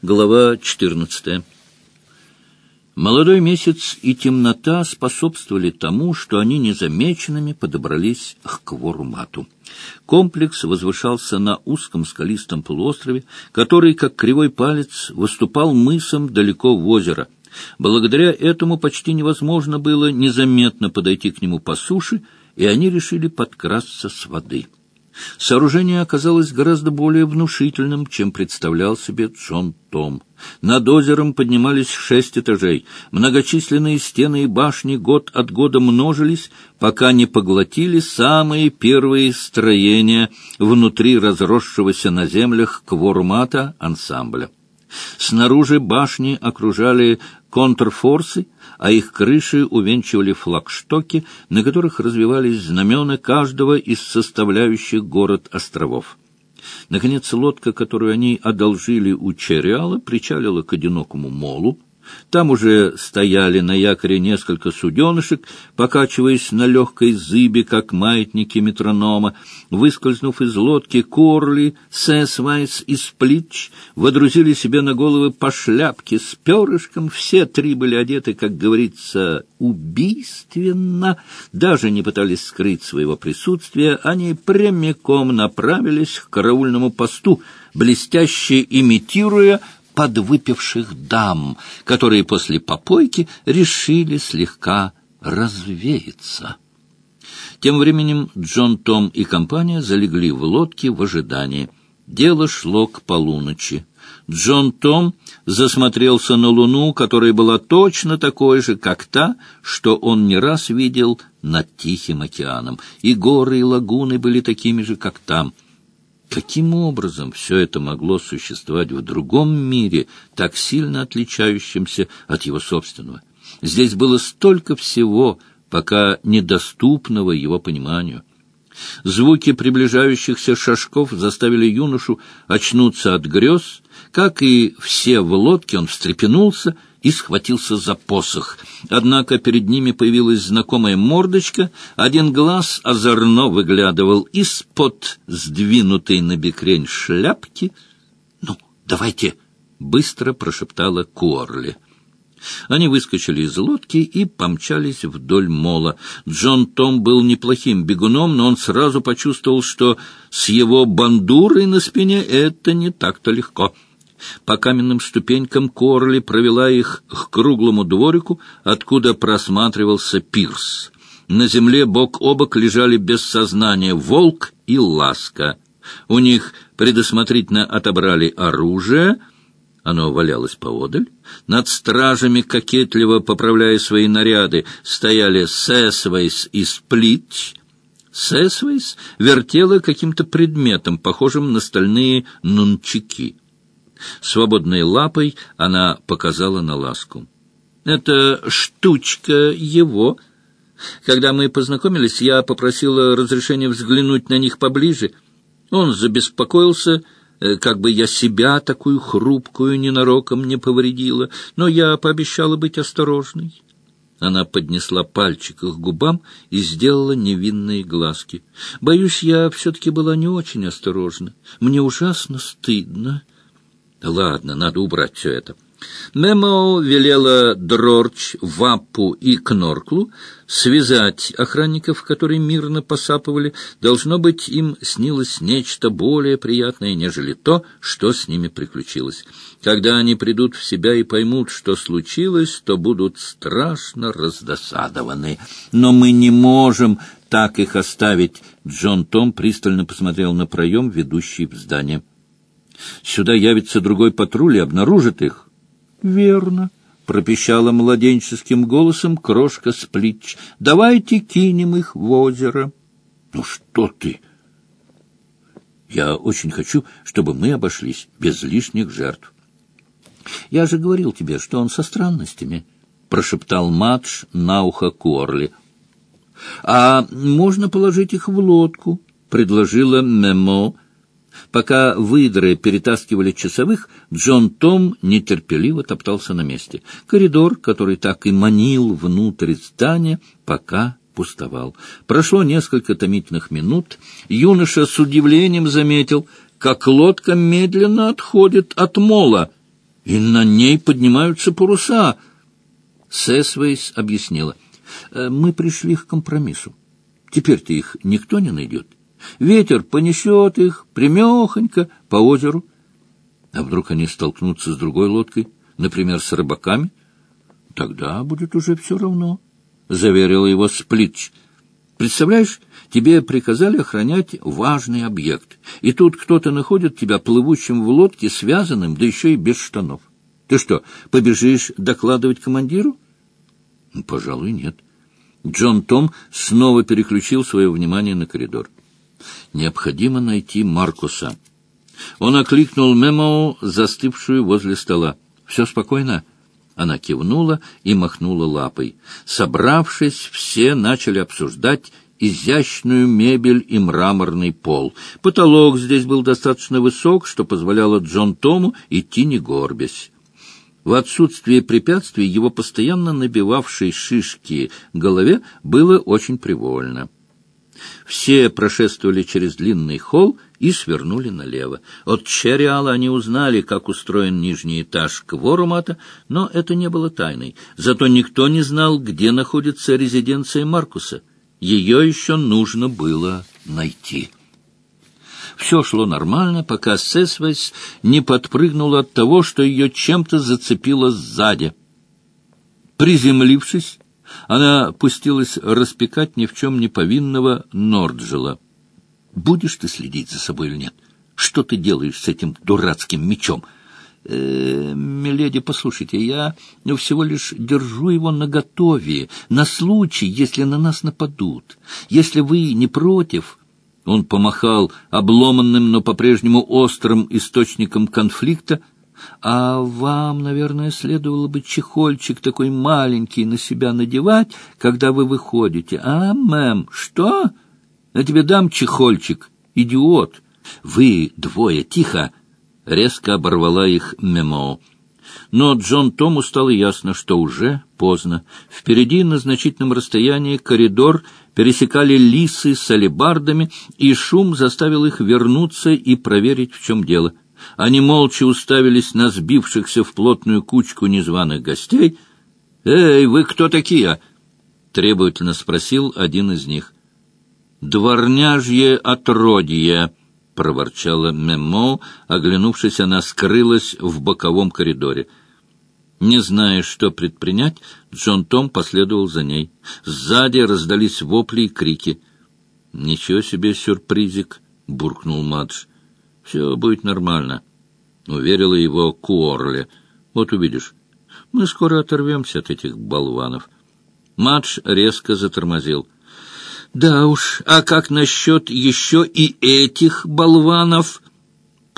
Глава 14. Молодой месяц и темнота способствовали тому, что они незамеченными подобрались к Кворумату. Комплекс возвышался на узком скалистом полуострове, который, как кривой палец, выступал мысом далеко в озеро. Благодаря этому почти невозможно было незаметно подойти к нему по суше, и они решили подкрасться с воды. Сооружение оказалось гораздо более внушительным, чем представлял себе Джон Том. Над озером поднимались шесть этажей. Многочисленные стены и башни год от года множились, пока не поглотили самые первые строения внутри разросшегося на землях квормата ансамбля. Снаружи башни окружали контрфорсы, а их крыши увенчивали флагштоки, на которых развивались знамена каждого из составляющих город островов. Наконец, лодка, которую они одолжили у Черриала, причалила к одинокому молу, там уже стояли на якоре несколько суденышек, покачиваясь на легкой зыбе, как маятники метронома. Выскользнув из лодки, Корли, Сесвайс и Сплитч водрузили себе на головы по шляпке с перышком. Все три были одеты, как говорится, убийственно. Даже не пытались скрыть своего присутствия. Они прямиком направились к караульному посту, блестяще имитируя подвыпивших дам, которые после попойки решили слегка развеяться. Тем временем Джон Том и компания залегли в лодке в ожидании. Дело шло к полуночи. Джон Том засмотрелся на луну, которая была точно такой же, как та, что он не раз видел над Тихим океаном, и горы и лагуны были такими же, как там — Каким образом все это могло существовать в другом мире, так сильно отличающемся от его собственного? Здесь было столько всего, пока недоступного его пониманию. Звуки приближающихся шажков заставили юношу очнуться от грез. Как и все в лодке, он встрепенулся — и схватился за посох. Однако перед ними появилась знакомая мордочка, один глаз озорно выглядывал из-под сдвинутой на бекрень шляпки. — Ну, давайте! — быстро прошептала Корли. Они выскочили из лодки и помчались вдоль мола. Джон Том был неплохим бегуном, но он сразу почувствовал, что с его бандурой на спине это не так-то легко — по каменным ступенькам Корли провела их к круглому дворику, откуда просматривался пирс. На земле бок о бок лежали без сознания волк и ласка. У них предусмотрительно отобрали оружие, оно валялось поодаль. Над стражами, кокетливо поправляя свои наряды, стояли Сесвейс и Сплит. Сесвейс вертела каким-то предметом, похожим на стальные нунчики. Свободной лапой она показала на ласку. «Это штучка его. Когда мы познакомились, я попросила разрешения взглянуть на них поближе. Он забеспокоился, э, как бы я себя, такую хрупкую, ненароком не повредила, но я пообещала быть осторожной». Она поднесла пальчик к губам и сделала невинные глазки. «Боюсь, я все-таки была не очень осторожна. Мне ужасно стыдно». Ладно, надо убрать все это. Мемо велела Дрорч, Ваппу и Кнорклу связать охранников, которые мирно посапывали. Должно быть, им снилось нечто более приятное, нежели то, что с ними приключилось. Когда они придут в себя и поймут, что случилось, то будут страшно раздосадованы. Но мы не можем так их оставить. Джон Том пристально посмотрел на проем, ведущий в здание. Сюда явится другой патруль и обнаружит их. — Верно, — пропищала младенческим голосом крошка Сплитч. — Давайте кинем их в озеро. — Ну что ты? Я очень хочу, чтобы мы обошлись без лишних жертв. — Я же говорил тебе, что он со странностями, — прошептал Мадж на ухо Корли. — А можно положить их в лодку, — предложила Мемо, — Пока выдры перетаскивали часовых, Джон Том нетерпеливо топтался на месте. Коридор, который так и манил внутрь здания, пока пустовал. Прошло несколько томительных минут. Юноша с удивлением заметил, как лодка медленно отходит от мола. и на ней поднимаются паруса. Сэсвейс объяснила. «Э, мы пришли к компромиссу. Теперь-то их никто не найдет. Ветер понесет их примехонько по озеру. А вдруг они столкнутся с другой лодкой, например, с рыбаками? Тогда будет уже все равно, — заверил его Сплитч. Представляешь, тебе приказали охранять важный объект, и тут кто-то находит тебя плывущим в лодке, связанным, да еще и без штанов. Ты что, побежишь докладывать командиру? Пожалуй, нет. Джон Том снова переключил свое внимание на коридор. Необходимо найти Маркуса. Он окликнул Мемоу, застывшую возле стола. «Все спокойно?» Она кивнула и махнула лапой. Собравшись, все начали обсуждать изящную мебель и мраморный пол. Потолок здесь был достаточно высок, что позволяло Джон Тому идти не горбясь. В отсутствие препятствий его постоянно набивавшей шишки голове было очень привольно. Все прошествовали через длинный холл и свернули налево. От Черриала они узнали, как устроен нижний этаж Кворумата, но это не было тайной. Зато никто не знал, где находится резиденция Маркуса. Ее еще нужно было найти. Все шло нормально, пока Сесвейс не подпрыгнула от того, что ее чем-то зацепило сзади. Приземлившись, она пустилась распекать ни в чем не повинного Норджела. «Будешь ты следить за собой или нет? Что ты делаешь с этим дурацким мечом?» э, «Миледи, послушайте, я всего лишь держу его наготове, на случай, если на нас нападут. Если вы не против...» Он помахал обломанным, но по-прежнему острым источником конфликта — а вам, наверное, следовало бы чехольчик такой маленький на себя надевать, когда вы выходите. А, мэм, что? Я тебе дам чехольчик, идиот. Вы двое, тихо! Резко оборвала их Мемо. Но Джон Тому стало ясно, что уже поздно. Впереди на значительном расстоянии коридор пересекали лисы с алебардами, и шум заставил их вернуться и проверить, в чем дело. Они молча уставились на сбившихся в плотную кучку незваных гостей. «Эй, вы кто такие?» — требовательно спросил один из них. «Дворняжье отродье», — проворчала Мемо, оглянувшись, она скрылась в боковом коридоре. Не зная, что предпринять, Джон Том последовал за ней. Сзади раздались вопли и крики. «Ничего себе сюрпризик!» — буркнул Мадж. Все будет нормально, — уверила его Куорли. Вот увидишь, мы скоро оторвемся от этих болванов. Мадж резко затормозил. Да уж, а как насчет еще и этих болванов?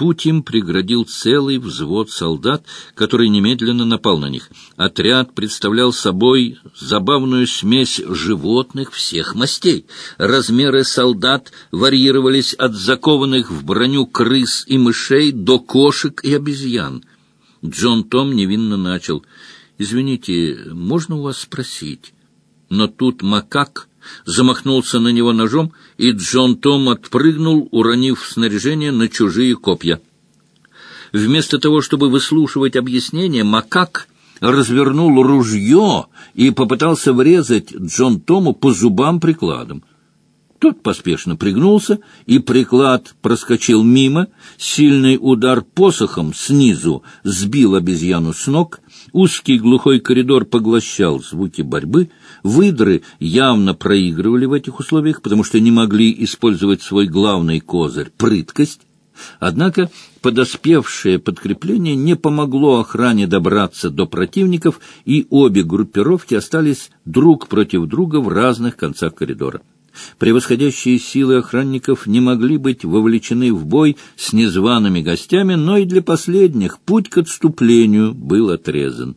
Путь им преградил целый взвод солдат, который немедленно напал на них. Отряд представлял собой забавную смесь животных всех мастей. Размеры солдат варьировались от закованных в броню крыс и мышей до кошек и обезьян. Джон Том невинно начал. «Извините, можно у вас спросить?» Но тут макак замахнулся на него ножом, и Джон Том отпрыгнул, уронив снаряжение на чужие копья. Вместо того, чтобы выслушивать объяснение, макак развернул ружье и попытался врезать Джон Тому по зубам прикладом. Тот поспешно пригнулся, и приклад проскочил мимо. Сильный удар посохом снизу сбил обезьяну с ног. Узкий глухой коридор поглощал звуки борьбы. Выдры явно проигрывали в этих условиях, потому что не могли использовать свой главный козырь — прыткость. Однако подоспевшее подкрепление не помогло охране добраться до противников, и обе группировки остались друг против друга в разных концах коридора. Превосходящие силы охранников не могли быть вовлечены в бой с незваными гостями, но и для последних путь к отступлению был отрезан.